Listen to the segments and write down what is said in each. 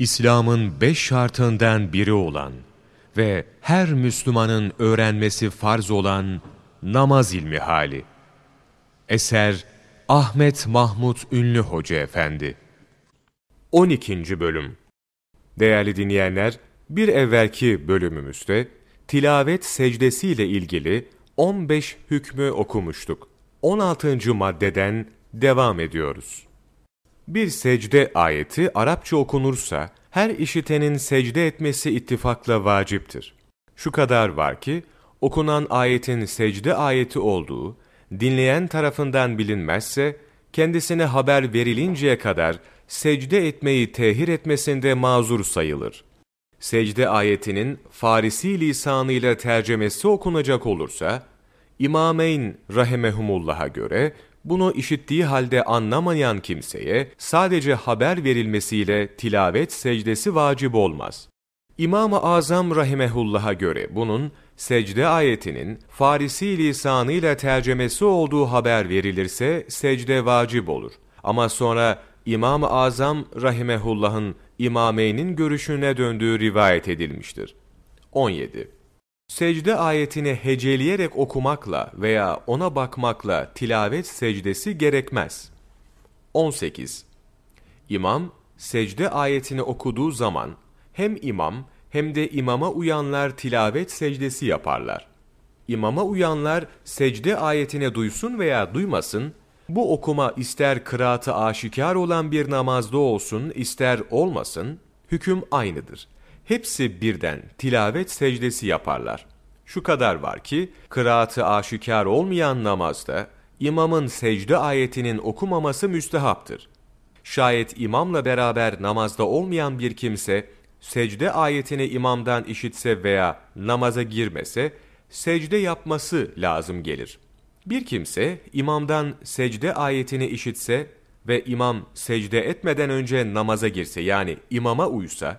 İslam'ın beş şartından biri olan ve her Müslümanın öğrenmesi farz olan namaz ilmi hali. Eser Ahmet Mahmut Ünlü Hoca Efendi 12. Bölüm Değerli dinleyenler, bir evvelki bölümümüzde tilavet secdesi ile ilgili 15 hükmü okumuştuk. 16. maddeden devam ediyoruz. Bir secde ayeti Arapça okunursa her işitenin secde etmesi ittifakla vaciptir. Şu kadar var ki, okunan ayetin secde ayeti olduğu, dinleyen tarafından bilinmezse, kendisine haber verilinceye kadar secde etmeyi tehir etmesinde mazur sayılır. Secde ayetinin Farisi lisanıyla tercemesi okunacak olursa, İmameyn rahimehumullah'a göre bunu işittiği halde anlamayan kimseye sadece haber verilmesiyle tilavet secdesi vacip olmaz. İmam-ı Azam rahimehullah'a göre bunun secde ayetinin Farisi lisanıyla tercemesi olduğu haber verilirse secde vacip olur. Ama sonra İmam-ı Azam rahimehullah'ın imameynin görüşüne döndüğü rivayet edilmiştir. 17. Secde ayetini heceleyerek okumakla veya ona bakmakla tilavet secdesi gerekmez. 18. İmam, secde ayetini okuduğu zaman hem imam hem de imama uyanlar tilavet secdesi yaparlar. İmama uyanlar secde ayetine duysun veya duymasın, bu okuma ister kıraatı aşikar olan bir namazda olsun ister olmasın, hüküm aynıdır hepsi birden tilavet secdesi yaparlar. Şu kadar var ki, kıraatı aşikar olmayan namazda, imamın secde ayetinin okumaması müstehaptır. Şayet imamla beraber namazda olmayan bir kimse, secde ayetini imamdan işitse veya namaza girmese, secde yapması lazım gelir. Bir kimse, imamdan secde ayetini işitse ve imam secde etmeden önce namaza girse yani imama uysa,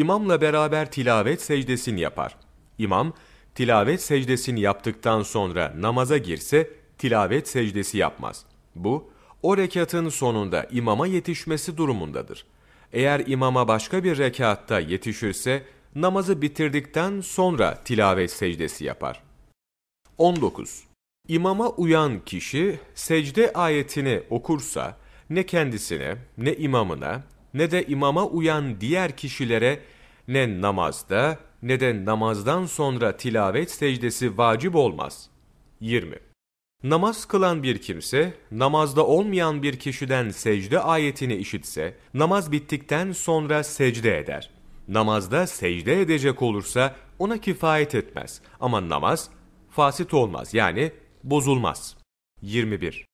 İmamla beraber tilavet secdesini yapar. İmam, tilavet secdesini yaptıktan sonra namaza girse, tilavet secdesi yapmaz. Bu, o rekatın sonunda imama yetişmesi durumundadır. Eğer imama başka bir rekatta yetişirse, namazı bitirdikten sonra tilavet secdesi yapar. 19. İmama uyan kişi secde ayetini okursa, ne kendisine, ne imamına, ne de imama uyan diğer kişilere ne namazda ne de namazdan sonra tilavet secdesi vacip olmaz. 20. Namaz kılan bir kimse, namazda olmayan bir kişiden secde ayetini işitse, namaz bittikten sonra secde eder. Namazda secde edecek olursa ona kifayet etmez ama namaz fasit olmaz yani bozulmaz. 21.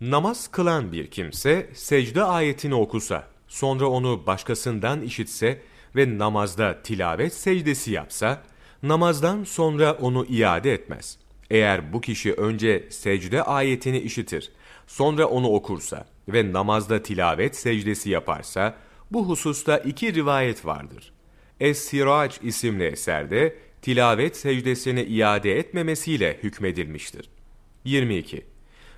Namaz kılan bir kimse secde ayetini okusa, sonra onu başkasından işitse ve namazda tilavet secdesi yapsa, namazdan sonra onu iade etmez. Eğer bu kişi önce secde ayetini işitir, sonra onu okursa ve namazda tilavet secdesi yaparsa, bu hususta iki rivayet vardır. Es-Sirac isimli eserde tilavet secdesini iade etmemesiyle hükmedilmiştir. 22.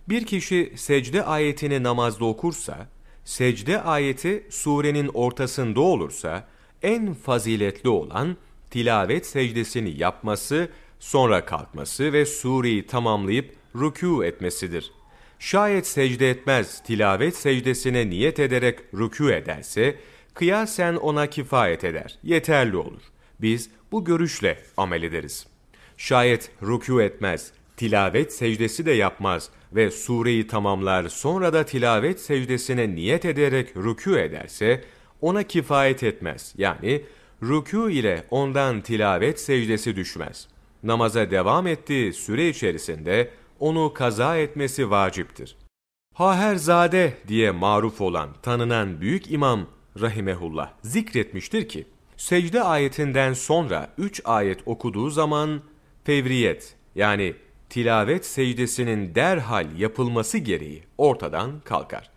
Bir kişi secde ayetini namazda okursa, secde ayeti surenin ortasında olursa, en faziletli olan tilavet secdesini yapması, sonra kalkması ve sureyi tamamlayıp rükû etmesidir. Şayet secde etmez, tilavet secdesine niyet ederek rükû ederse, kıyasen ona kifayet eder, yeterli olur. Biz bu görüşle amel ederiz. Şayet rükû etmez, tilavet secdesi de yapmaz ve sureyi tamamlar sonra da tilavet secdesine niyet ederek rükû ederse, ona kifayet etmez. Yani rükû ile ondan tilavet secdesi düşmez. Namaza devam ettiği süre içerisinde onu kaza etmesi vaciptir. Haherzade diye maruf olan tanınan büyük imam rahimehullah zikretmiştir ki, secde ayetinden sonra üç ayet okuduğu zaman fevriyet yani tilavet secdesinin derhal yapılması gereği ortadan kalkar.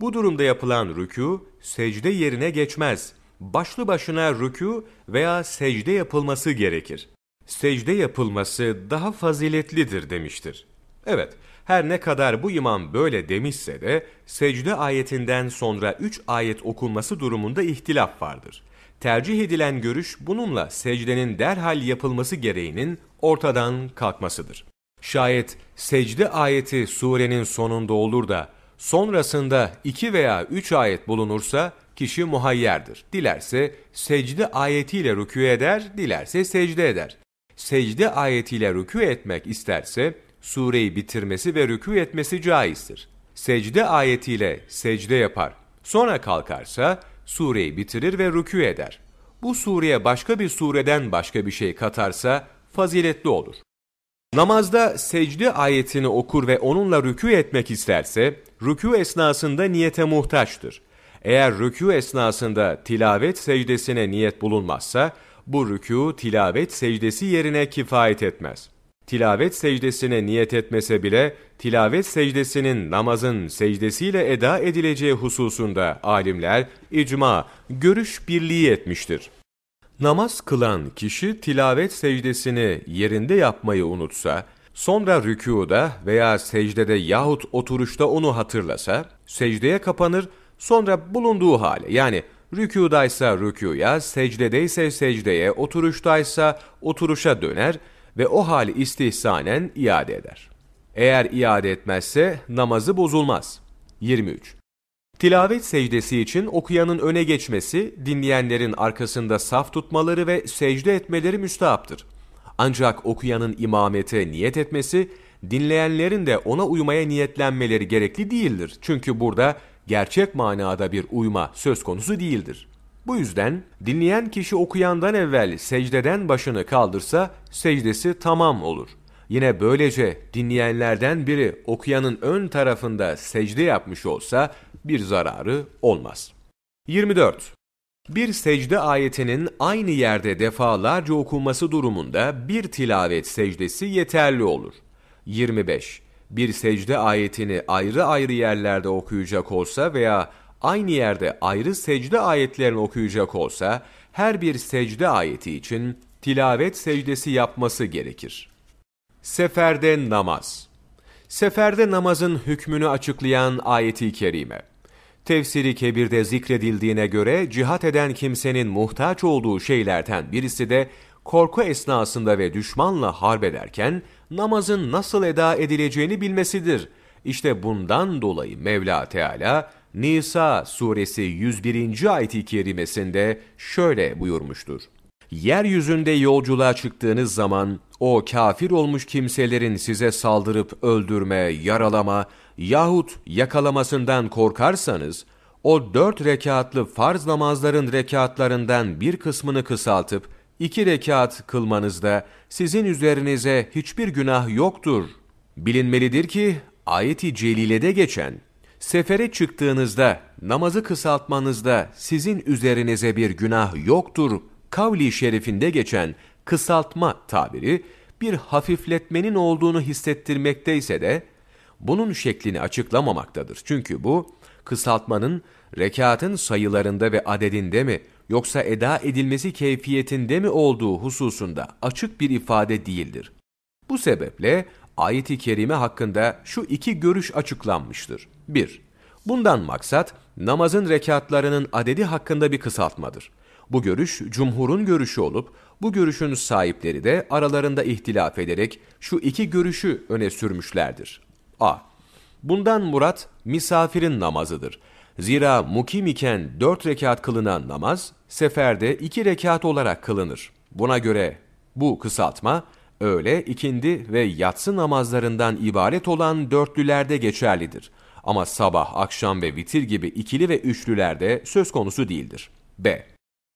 Bu durumda yapılan rükû, secde yerine geçmez. Başlı başına rükû veya secde yapılması gerekir. Secde yapılması daha faziletlidir demiştir. Evet, Her ne kadar bu imam böyle demişse de secde ayetinden sonra 3 ayet okunması durumunda ihtilaf vardır. Tercih edilen görüş bununla secdenin derhal yapılması gereğinin ortadan kalkmasıdır. Şayet secde ayeti surenin sonunda olur da sonrasında 2 veya 3 ayet bulunursa kişi muhayyerdir. Dilerse secde ayetiyle rükû eder, dilerse secde eder. Secde ayetiyle rükû etmek isterse sureyi bitirmesi ve rükû etmesi caizdir. Secde ayetiyle secde yapar. Sonra kalkarsa sureyi bitirir ve rükû eder. Bu sureye başka bir sureden başka bir şey katarsa faziletli olur. Namazda secde ayetini okur ve onunla rükû etmek isterse, rükû esnasında niyete muhtaçtır. Eğer rükû esnasında tilavet secdesine niyet bulunmazsa, bu rükû tilavet secdesi yerine kifayet etmez. Tilavet secdesine niyet etmese bile, tilavet secdesinin namazın secdesiyle eda edileceği hususunda alimler icma, görüş birliği etmiştir. Namaz kılan kişi tilavet secdesini yerinde yapmayı unutsa, sonra rükuda veya secdede yahut oturuşta onu hatırlasa, secdeye kapanır, sonra bulunduğu hale yani rükudaysa rükuya, secdedeyse secdeye, oturuştaysa oturuşa döner ve o hali istihsanen iade eder. Eğer iade etmezse namazı bozulmaz. 23. Tilavet secdesi için okuyanın öne geçmesi, dinleyenlerin arkasında saf tutmaları ve secde etmeleri müstahaptır. Ancak okuyanın imamete niyet etmesi, dinleyenlerin de ona uymaya niyetlenmeleri gerekli değildir. Çünkü burada gerçek manada bir uyma söz konusu değildir. Bu yüzden dinleyen kişi okuyandan evvel secdeden başını kaldırsa secdesi tamam olur. Yine böylece dinleyenlerden biri okuyanın ön tarafında secde yapmış olsa bir zararı olmaz. 24. Bir secde ayetinin aynı yerde defalarca okunması durumunda bir tilavet secdesi yeterli olur. 25. Bir secde ayetini ayrı ayrı yerlerde okuyacak olsa veya aynı yerde ayrı secde ayetlerini okuyacak olsa her bir secde ayeti için tilavet secdesi yapması gerekir. Seferde namaz Seferde namazın hükmünü açıklayan ayeti kerime. Tefsiri kebirde zikredildiğine göre cihat eden kimsenin muhtaç olduğu şeylerden birisi de korku esnasında ve düşmanla harp ederken namazın nasıl eda edileceğini bilmesidir. İşte bundan dolayı Mevla Teala Nisa suresi 101. ayet-i kerimesinde şöyle buyurmuştur. Yeryüzünde yolculuğa çıktığınız zaman o kafir olmuş kimselerin size saldırıp öldürme, yaralama yahut yakalamasından korkarsanız, o dört rekatlı farz namazların rekatlarından bir kısmını kısaltıp, iki rekat kılmanızda sizin üzerinize hiçbir günah yoktur. Bilinmelidir ki, ayeti celilede geçen, sefere çıktığınızda, namazı kısaltmanızda sizin üzerinize bir günah yoktur kavli şerifinde geçen kısaltma tabiri bir hafifletmenin olduğunu hissettirmekteyse de bunun şeklini açıklamamaktadır. Çünkü bu kısaltmanın rekatın sayılarında ve adedinde mi yoksa eda edilmesi keyfiyetinde mi olduğu hususunda açık bir ifade değildir. Bu sebeple ayet-i kerime hakkında şu iki görüş açıklanmıştır. 1. Bundan maksat namazın rekatlarının adedi hakkında bir kısaltmadır. Bu görüş cumhurun görüşü olup bu görüşün sahipleri de aralarında ihtilaf ederek şu iki görüşü öne sürmüşlerdir. A. Bundan murat misafirin namazıdır. Zira mukim iken dört rekat kılınan namaz, seferde iki rekat olarak kılınır. Buna göre bu kısaltma, öğle, ikindi ve yatsı namazlarından ibaret olan dörtlülerde geçerlidir. Ama sabah, akşam ve vitir gibi ikili ve üçlülerde söz konusu değildir. B.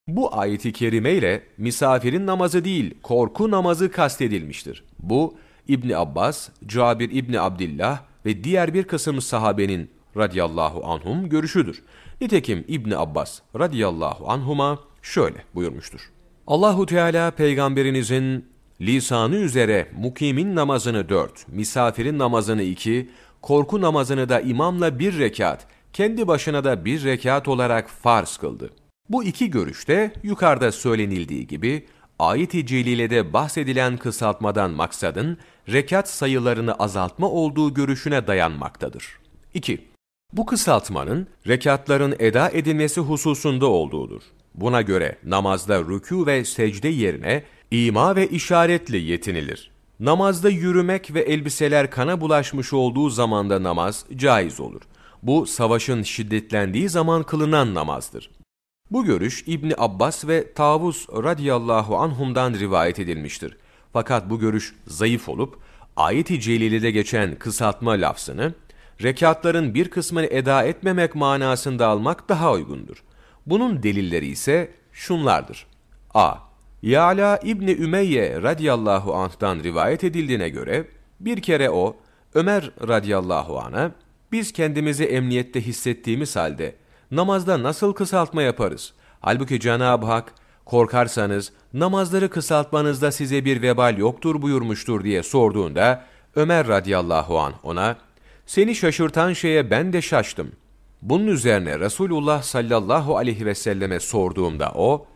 Bu ayeti kerime ile misafirin namazı değil, korku namazı kastedilmiştir. Bu, İbni Abbas, Cabir İbni Abdillah ve diğer bir kısım sahabenin radıyallahu anhum görüşüdür. Nitekim İbni Abbas radıyallahu anhuma şöyle buyurmuştur. Allahu Teala peygamberinizin lisanı üzere mukimin namazını dört, misafirin namazını iki, korku namazını da imamla bir rekat, kendi başına da bir rekat olarak farz kıldı. Bu iki görüşte yukarıda söylenildiği gibi ayet-i celilede bahsedilen kısaltmadan maksadın rekat sayılarını azaltma olduğu görüşüne dayanmaktadır. 2. Bu kısaltmanın rekatların eda edilmesi hususunda olduğudur. Buna göre namazda rükû ve secde yerine ima ve işaretle yetinilir. Namazda yürümek ve elbiseler kana bulaşmış olduğu zamanda namaz caiz olur. Bu savaşın şiddetlendiği zaman kılınan namazdır. Bu görüş İbni Abbas ve Tavus radıyallahu anhumdan rivayet edilmiştir. Fakat bu görüş zayıf olup ayet-i celilede geçen kısaltma lafzını rekatların bir kısmını eda etmemek manasında almak daha uygundur. Bunun delilleri ise şunlardır. a. Yala İbni Ümeyye radıyallahu anh'tan rivayet edildiğine göre bir kere o Ömer radıyallahu anh'a biz kendimizi emniyette hissettiğimiz halde namazda nasıl kısaltma yaparız? Halbuki Cenab-ı Hak korkarsanız namazları kısaltmanızda size bir vebal yoktur buyurmuştur diye sorduğunda Ömer radıyallahu an ona seni şaşırtan şeye ben de şaştım. Bunun üzerine Resulullah sallallahu aleyhi ve selleme sorduğumda o,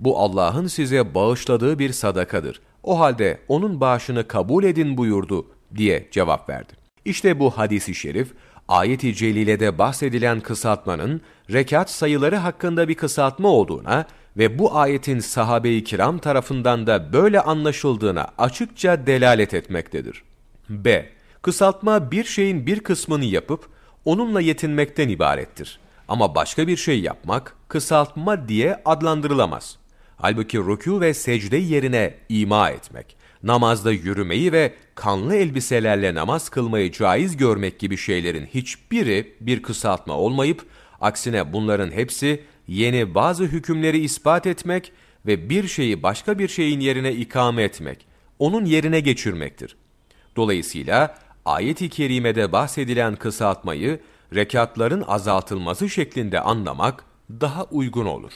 bu Allah'ın size bağışladığı bir sadakadır. O halde onun bağışını kabul edin buyurdu diye cevap verdi. İşte bu hadisi şerif, ayet-i celilede bahsedilen kısaltmanın rekat sayıları hakkında bir kısaltma olduğuna ve bu ayetin sahabe-i kiram tarafından da böyle anlaşıldığına açıkça delalet etmektedir. B. Kısaltma bir şeyin bir kısmını yapıp onunla yetinmekten ibarettir. Ama başka bir şey yapmak kısaltma diye adlandırılamaz. Halbuki rükû ve secde yerine ima etmek, namazda yürümeyi ve kanlı elbiselerle namaz kılmayı caiz görmek gibi şeylerin hiçbiri bir kısaltma olmayıp, aksine bunların hepsi yeni bazı hükümleri ispat etmek ve bir şeyi başka bir şeyin yerine ikame etmek, onun yerine geçirmektir. Dolayısıyla ayet-i kerimede bahsedilen kısaltmayı rekatların azaltılması şeklinde anlamak daha uygun olur.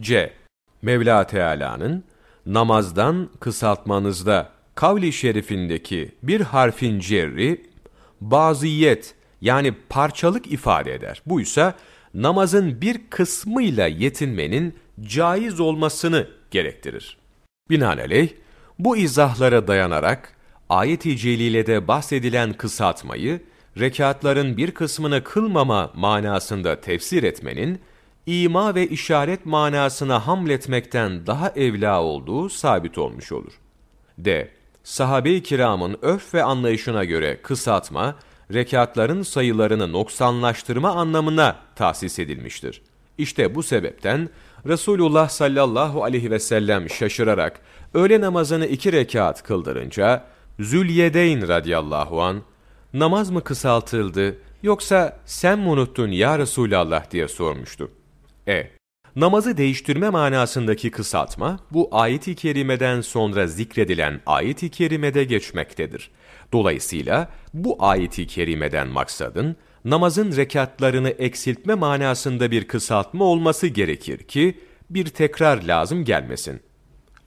C. Mevla Teala'nın namazdan kısaltmanızda kavli şerifindeki bir harfin cerri baziyet yani parçalık ifade eder. Buysa namazın bir kısmıyla yetinmenin caiz olmasını gerektirir. Binaenaleyh bu izahlara dayanarak ayet-i celilede bahsedilen kısaltmayı rekatların bir kısmını kılmama manasında tefsir etmenin ima ve işaret manasına hamletmekten daha evla olduğu sabit olmuş olur. D. Sahabe-i kiramın örf ve anlayışına göre kısaltma, rekatların sayılarını noksanlaştırma anlamına tahsis edilmiştir. İşte bu sebepten Resulullah sallallahu aleyhi ve sellem şaşırarak öğle namazını iki rekat kıldırınca Zülyedeyn radıyallahu an namaz mı kısaltıldı yoksa sen mi unuttun ya Resulallah diye sormuştu. E. Namazı değiştirme manasındaki kısaltma, bu ayet-i kerimeden sonra zikredilen ayet-i kerimede geçmektedir. Dolayısıyla bu ayet-i kerimeden maksadın, namazın rekatlarını eksiltme manasında bir kısaltma olması gerekir ki, bir tekrar lazım gelmesin.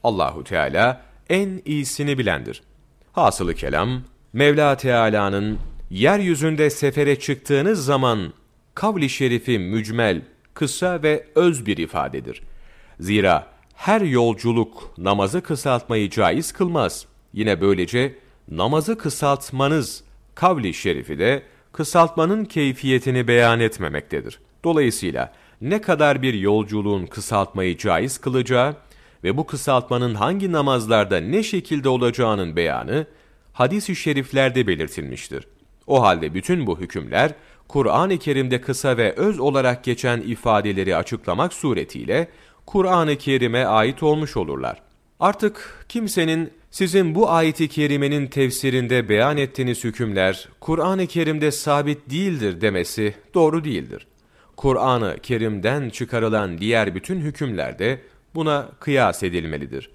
Allahu Teala en iyisini bilendir. Hasılı kelam, Mevla Teala'nın yeryüzünde sefere çıktığınız zaman kavli şerifi mücmel, kısa ve öz bir ifadedir. Zira her yolculuk namazı kısaltmayı caiz kılmaz. Yine böylece namazı kısaltmanız kavli şerifi de kısaltmanın keyfiyetini beyan etmemektedir. Dolayısıyla ne kadar bir yolculuğun kısaltmayı caiz kılacağı ve bu kısaltmanın hangi namazlarda ne şekilde olacağının beyanı hadis-i şeriflerde belirtilmiştir. O halde bütün bu hükümler Kur'an-ı Kerim'de kısa ve öz olarak geçen ifadeleri açıklamak suretiyle Kur'an-ı Kerim'e ait olmuş olurlar. Artık kimsenin sizin bu ayeti kerimenin tefsirinde beyan ettiğiniz hükümler Kur'an-ı Kerim'de sabit değildir demesi doğru değildir. Kur'an-ı Kerim'den çıkarılan diğer bütün hükümler de buna kıyas edilmelidir.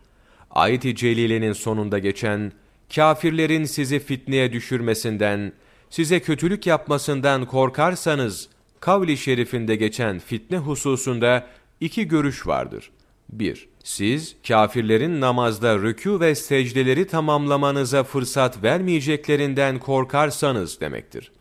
Ayet-i Celile'nin sonunda geçen kafirlerin sizi fitneye düşürmesinden size kötülük yapmasından korkarsanız, kavli şerifinde geçen fitne hususunda iki görüş vardır. 1. Siz, kafirlerin namazda rükû ve secdeleri tamamlamanıza fırsat vermeyeceklerinden korkarsanız demektir.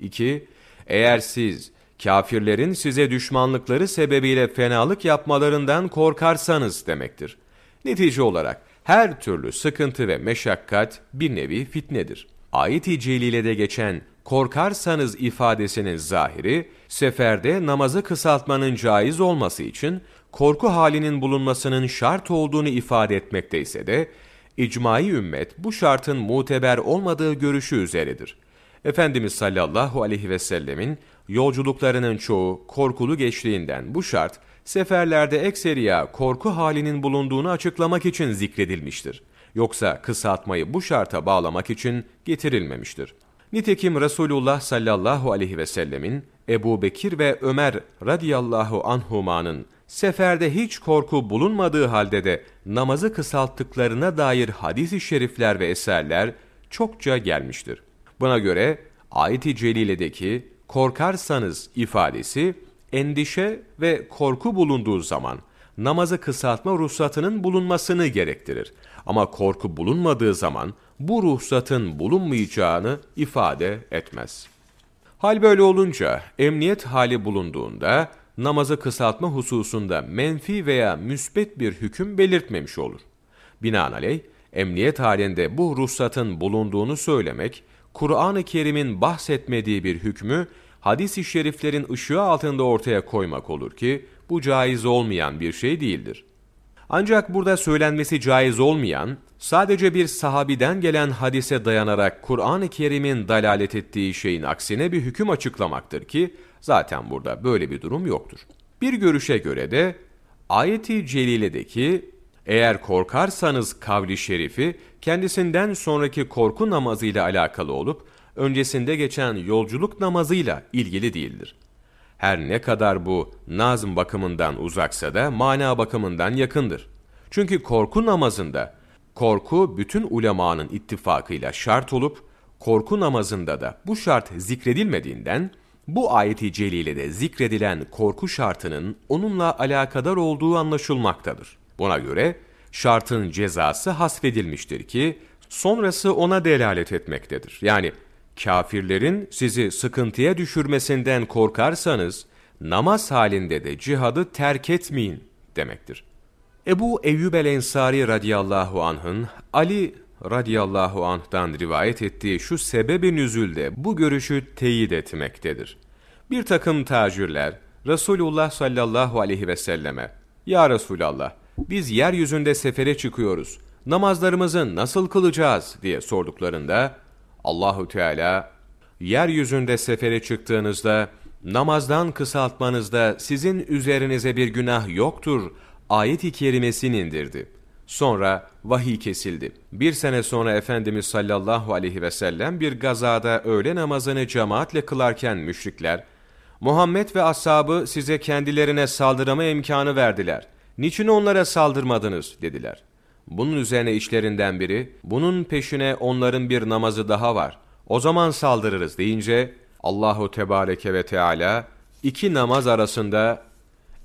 2. Eğer siz, kafirlerin size düşmanlıkları sebebiyle fenalık yapmalarından korkarsanız demektir. Netice olarak her türlü sıkıntı ve meşakkat bir nevi fitnedir. Ayet-i Celile'de geçen korkarsanız ifadesinin zahiri, seferde namazı kısaltmanın caiz olması için korku halinin bulunmasının şart olduğunu ifade etmekte ise de, icmai ümmet bu şartın muteber olmadığı görüşü üzeredir. Efendimiz sallallahu aleyhi ve sellemin yolculuklarının çoğu korkulu geçtiğinden bu şart, seferlerde ekseriya korku halinin bulunduğunu açıklamak için zikredilmiştir. Yoksa kısaltmayı bu şarta bağlamak için getirilmemiştir. Nitekim Resulullah sallallahu aleyhi ve sellemin Ebu Bekir ve Ömer radıyallahu anhumanın seferde hiç korku bulunmadığı halde de namazı kısalttıklarına dair hadis-i şerifler ve eserler çokça gelmiştir. Buna göre ayet-i celiledeki korkarsanız ifadesi endişe ve korku bulunduğu zaman namazı kısaltma ruhsatının bulunmasını gerektirir. Ama korku bulunmadığı zaman bu ruhsatın bulunmayacağını ifade etmez. Hal böyle olunca emniyet hali bulunduğunda namazı kısaltma hususunda menfi veya müsbet bir hüküm belirtmemiş olur. Binaenaleyh emniyet halinde bu ruhsatın bulunduğunu söylemek, Kur'an-ı Kerim'in bahsetmediği bir hükmü hadis-i şeriflerin ışığı altında ortaya koymak olur ki bu caiz olmayan bir şey değildir. Ancak burada söylenmesi caiz olmayan, sadece bir sahabiden gelen hadise dayanarak Kur'an-ı Kerim'in dalalet ettiği şeyin aksine bir hüküm açıklamaktır ki, zaten burada böyle bir durum yoktur. Bir görüşe göre de, ayeti celiledeki, eğer korkarsanız kavli şerifi, kendisinden sonraki korku namazıyla alakalı olup, öncesinde geçen yolculuk namazıyla ilgili değildir. Her ne kadar bu nazım bakımından uzaksa da mana bakımından yakındır. Çünkü korku namazında korku bütün ulemanın ittifakıyla şart olup korku namazında da bu şart zikredilmediğinden bu ayeti celilede zikredilen korku şartının onunla alakadar olduğu anlaşılmaktadır. Buna göre şartın cezası hasfedilmiştir ki sonrası ona delalet etmektedir. Yani kafirlerin sizi sıkıntıya düşürmesinden korkarsanız, namaz halinde de cihadı terk etmeyin demektir. Ebu Eyyub el-Ensari radıyallahu anh'ın Ali radıyallahu anh'tan rivayet ettiği şu sebebi nüzülde bu görüşü teyit etmektedir. Bir takım tacirler Resulullah sallallahu aleyhi ve selleme Ya Resulallah biz yeryüzünde sefere çıkıyoruz. Namazlarımızı nasıl kılacağız diye sorduklarında Allahu Teala yeryüzünde sefere çıktığınızda namazdan kısaltmanızda sizin üzerinize bir günah yoktur ayet-i kerimesini indirdi. Sonra vahiy kesildi. Bir sene sonra Efendimiz sallallahu aleyhi ve sellem bir gazada öğle namazını cemaatle kılarken müşrikler, Muhammed ve ashabı size kendilerine saldırma imkanı verdiler. Niçin onlara saldırmadınız dediler. Bunun üzerine içlerinden biri, bunun peşine onların bir namazı daha var. O zaman saldırırız deyince, Allahu Tebareke ve Teala iki namaz arasında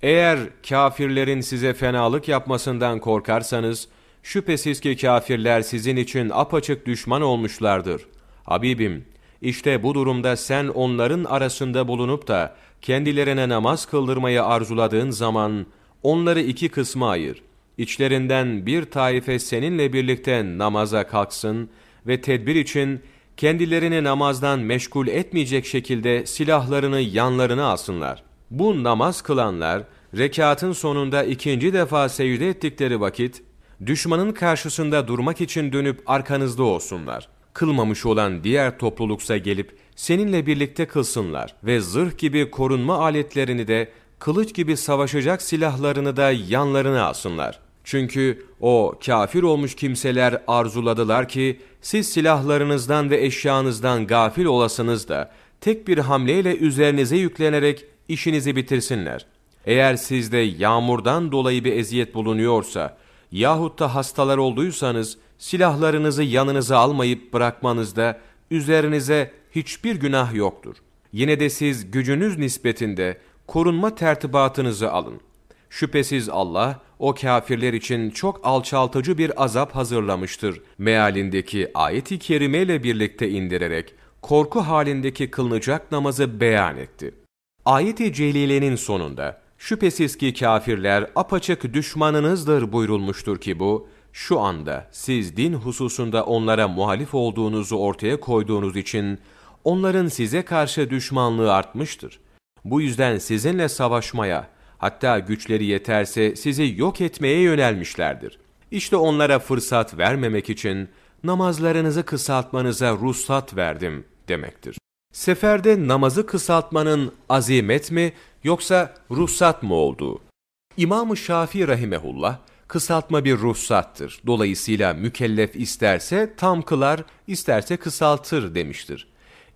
eğer kafirlerin size fenalık yapmasından korkarsanız, şüphesiz ki kafirler sizin için apaçık düşman olmuşlardır. Habibim, işte bu durumda sen onların arasında bulunup da kendilerine namaz kıldırmayı arzuladığın zaman onları iki kısma ayır. İçlerinden bir taife seninle birlikte namaza kalksın ve tedbir için kendilerini namazdan meşgul etmeyecek şekilde silahlarını yanlarına alsınlar. Bu namaz kılanlar, rekatın sonunda ikinci defa secde ettikleri vakit, düşmanın karşısında durmak için dönüp arkanızda olsunlar. Kılmamış olan diğer topluluksa gelip seninle birlikte kılsınlar ve zırh gibi korunma aletlerini de kılıç gibi savaşacak silahlarını da yanlarına alsınlar. Çünkü o kafir olmuş kimseler arzuladılar ki siz silahlarınızdan ve eşyanızdan gafil olasınız da tek bir hamleyle üzerinize yüklenerek işinizi bitirsinler. Eğer sizde yağmurdan dolayı bir eziyet bulunuyorsa yahut da hastalar olduysanız silahlarınızı yanınıza almayıp bırakmanızda üzerinize hiçbir günah yoktur. Yine de siz gücünüz nispetinde korunma tertibatınızı alın. Şüphesiz Allah o kafirler için çok alçaltıcı bir azap hazırlamıştır. Mealindeki ayet-i kerimeyle birlikte indirerek korku halindeki kılınacak namazı beyan etti. Ayet-i Celile'nin sonunda Şüphesiz ki kafirler apaçık düşmanınızdır buyurulmuştur ki bu, şu anda siz din hususunda onlara muhalif olduğunuzu ortaya koyduğunuz için onların size karşı düşmanlığı artmıştır. Bu yüzden sizinle savaşmaya, hatta güçleri yeterse sizi yok etmeye yönelmişlerdir. İşte onlara fırsat vermemek için namazlarınızı kısaltmanıza ruhsat verdim demektir. Seferde namazı kısaltmanın azimet mi yoksa ruhsat mı olduğu? İmam-ı Şafii rahimehullah, kısaltma bir ruhsattır. Dolayısıyla mükellef isterse tam kılar, isterse kısaltır demiştir.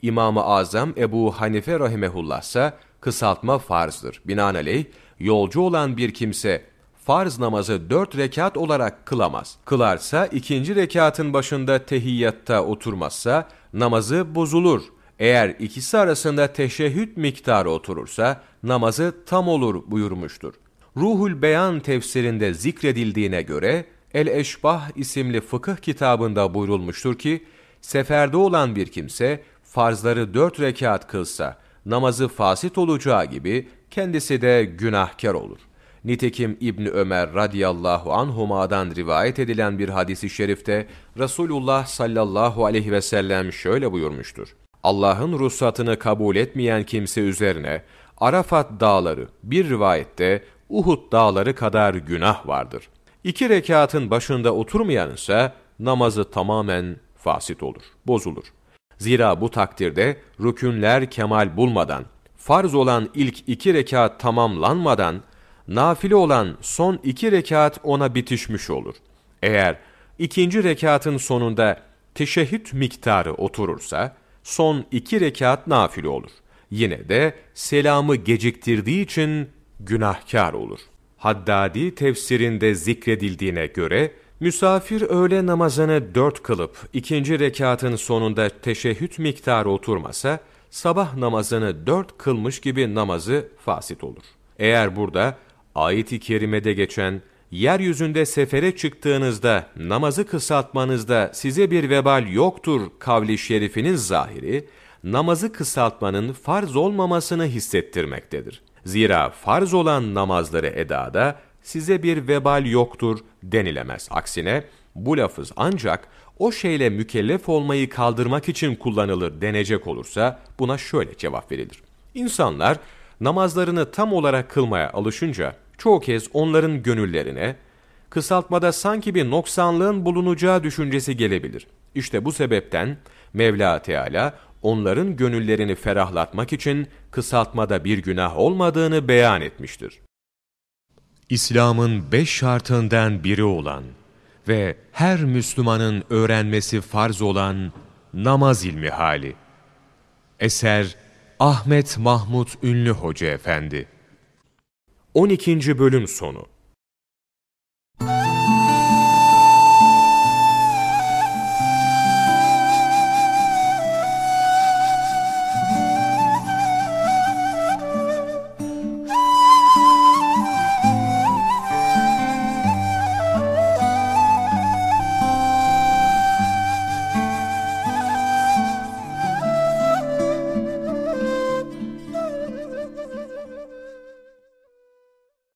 İmam-ı Azam Ebu Hanife rahimehullah ise kısaltma farzdır. Binaenaleyh yolcu olan bir kimse farz namazı dört rekat olarak kılamaz. Kılarsa ikinci rekatın başında tehiyyatta oturmazsa namazı bozulur. Eğer ikisi arasında teşehhüd miktarı oturursa namazı tam olur buyurmuştur. Ruhul Beyan tefsirinde zikredildiğine göre El-Eşbah isimli fıkıh kitabında buyurulmuştur ki, seferde olan bir kimse farzları dört rekat kılsa, namazı fasit olacağı gibi kendisi de günahkar olur. Nitekim İbn Ömer radıyallahu anhuma'dan rivayet edilen bir hadisi şerifte Resulullah sallallahu aleyhi ve sellem şöyle buyurmuştur. Allah'ın ruhsatını kabul etmeyen kimse üzerine Arafat dağları, bir rivayette Uhud dağları kadar günah vardır. İki rekatın başında oturmayan ise namazı tamamen fasit olur, bozulur. Zira bu takdirde rükünler kemal bulmadan, farz olan ilk iki rekat tamamlanmadan, nafile olan son iki rekat ona bitişmiş olur. Eğer ikinci rekatın sonunda teşehhüd miktarı oturursa, son iki rekat nafile olur. Yine de selamı geciktirdiği için günahkar olur. Haddadi tefsirinde zikredildiğine göre, Misafir öğle namazını dört kılıp ikinci rekatın sonunda teşehhüd miktarı oturmasa, sabah namazını dört kılmış gibi namazı fasit olur. Eğer burada ayet-i kerimede geçen yeryüzünde sefere çıktığınızda namazı kısaltmanızda size bir vebal yoktur kavli şerifinin zahiri, namazı kısaltmanın farz olmamasını hissettirmektedir. Zira farz olan namazları edada size bir vebal yoktur denilemez. Aksine bu lafız ancak o şeyle mükellef olmayı kaldırmak için kullanılır denecek olursa buna şöyle cevap verilir. İnsanlar namazlarını tam olarak kılmaya alışınca çoğu kez onların gönüllerine kısaltmada sanki bir noksanlığın bulunacağı düşüncesi gelebilir. İşte bu sebepten Mevla Teala onların gönüllerini ferahlatmak için kısaltmada bir günah olmadığını beyan etmiştir. İslam'ın beş şartından biri olan ve her Müslümanın öğrenmesi farz olan namaz ilmi hali. Eser Ahmet Mahmut Ünlü Hoca Efendi 12. Bölüm Sonu